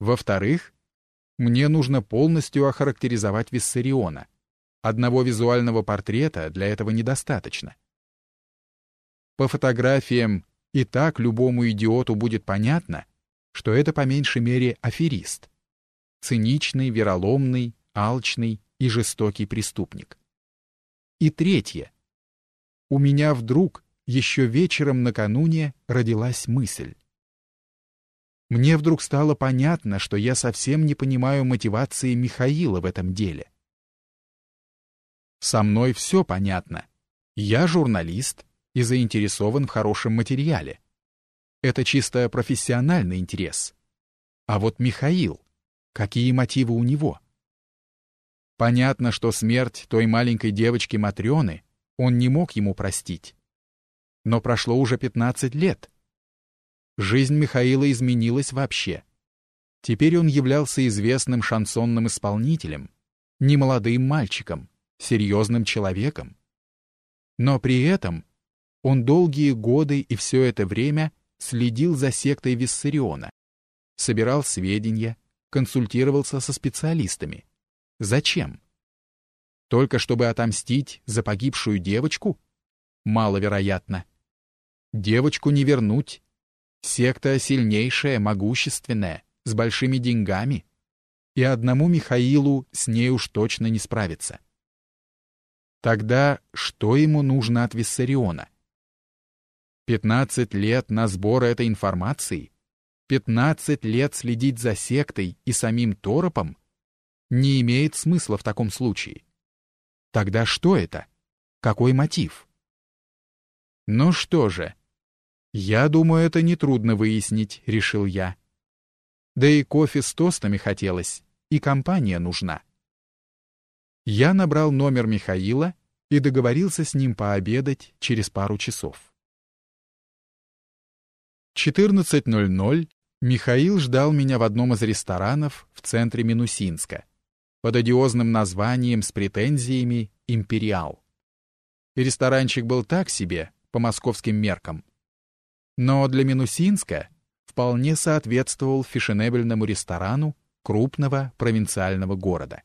Во-вторых, мне нужно полностью охарактеризовать Виссариона. Одного визуального портрета для этого недостаточно. По фотографиям и так любому идиоту будет понятно, что это по меньшей мере аферист. Циничный, вероломный, алчный и жестокий преступник. И третье. У меня вдруг еще вечером накануне родилась мысль. Мне вдруг стало понятно, что я совсем не понимаю мотивации Михаила в этом деле. Со мной все понятно. Я журналист, и заинтересован в хорошем материале. Это чисто профессиональный интерес. А вот Михаил, какие мотивы у него? Понятно, что смерть той маленькой девочки Матрёны он не мог ему простить. Но прошло уже 15 лет. Жизнь Михаила изменилась вообще. Теперь он являлся известным шансонным исполнителем, немолодым мальчиком, серьезным человеком. Но при этом он долгие годы и все это время следил за сектой Виссариона, собирал сведения, консультировался со специалистами. Зачем? Только чтобы отомстить за погибшую девочку? Маловероятно. Девочку не вернуть. Секта сильнейшая, могущественная, с большими деньгами. И одному Михаилу с ней уж точно не справиться. Тогда что ему нужно от Виссариона? 15 лет на сбор этой информации, 15 лет следить за сектой и самим Торопом не имеет смысла в таком случае. Тогда что это? Какой мотив? Ну что же, я думаю, это нетрудно выяснить, решил я. Да и кофе с тостами хотелось, и компания нужна. Я набрал номер Михаила и договорился с ним пообедать через пару часов. 14.00 Михаил ждал меня в одном из ресторанов в центре Минусинска под одиозным названием с претензиями «Империал». Ресторанчик был так себе, по московским меркам. Но для Минусинска вполне соответствовал фешенебельному ресторану крупного провинциального города.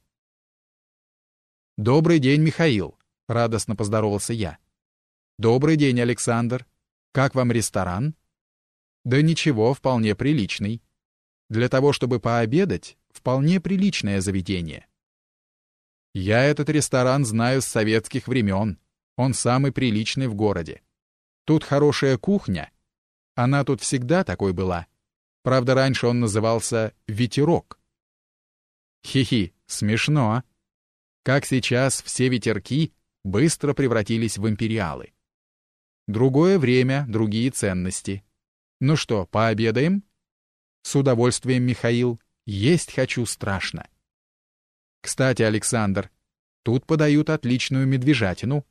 «Добрый день, Михаил!» — радостно поздоровался я. «Добрый день, Александр! Как вам ресторан?» Да ничего, вполне приличный. Для того, чтобы пообедать, вполне приличное заведение. Я этот ресторан знаю с советских времен. Он самый приличный в городе. Тут хорошая кухня. Она тут всегда такой была. Правда, раньше он назывался «Ветерок». Хи-хи, смешно. Как сейчас все ветерки быстро превратились в империалы. Другое время, другие ценности. Ну что, пообедаем? С удовольствием, Михаил. Есть хочу страшно. Кстати, Александр, тут подают отличную медвежатину.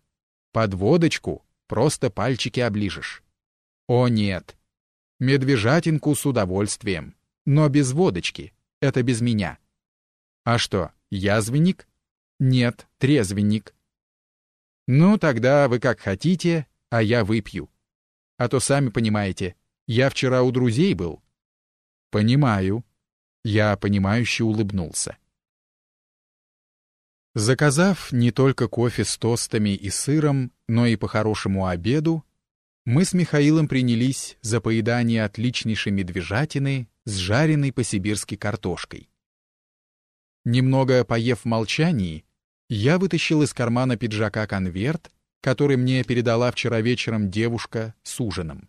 Под водочку просто пальчики оближешь. О нет. Медвежатинку с удовольствием, но без водочки. Это без меня. А что, язвенник? Нет, трезвенник. Ну, тогда вы как хотите, а я выпью. А то сами понимаете, я вчера у друзей был». «Понимаю». Я понимающе улыбнулся. Заказав не только кофе с тостами и сыром, но и по хорошему обеду, мы с Михаилом принялись за поедание отличнейшей медвежатины с жареной по-сибирски картошкой. Немного поев в молчании, я вытащил из кармана пиджака конверт, который мне передала вчера вечером девушка с ужином.